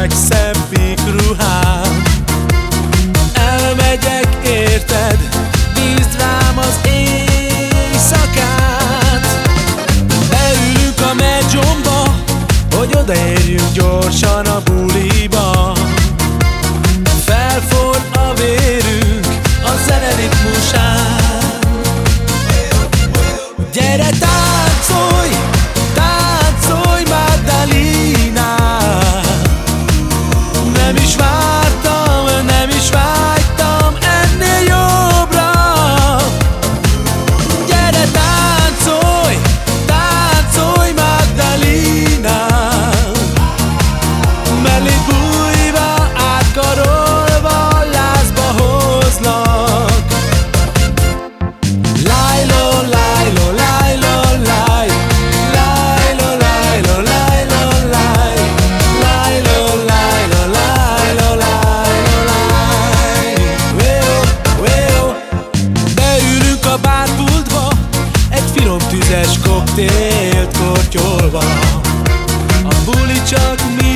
legszebbik ruhám. Elmegyek érted, bízd rám az éjszakát. Beülünk a medzsomba, hogy odaérjünk gyorsan a buliba. koktélt kortyolva. A buli csak mi